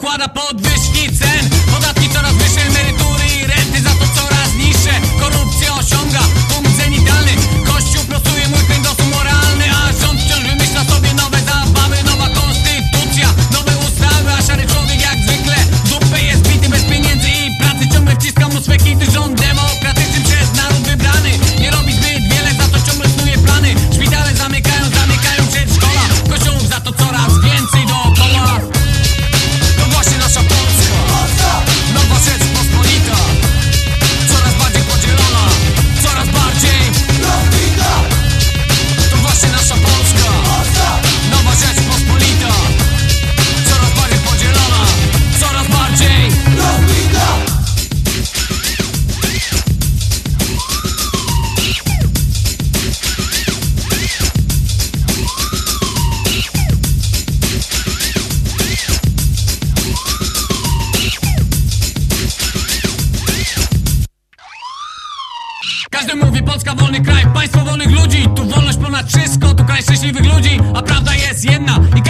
What about Każdy mówi Polska wolny kraj, państwo wolnych ludzi. Tu wolność ponad wszystko, tu kraj szczęśliwych ludzi. A prawda jest jedna i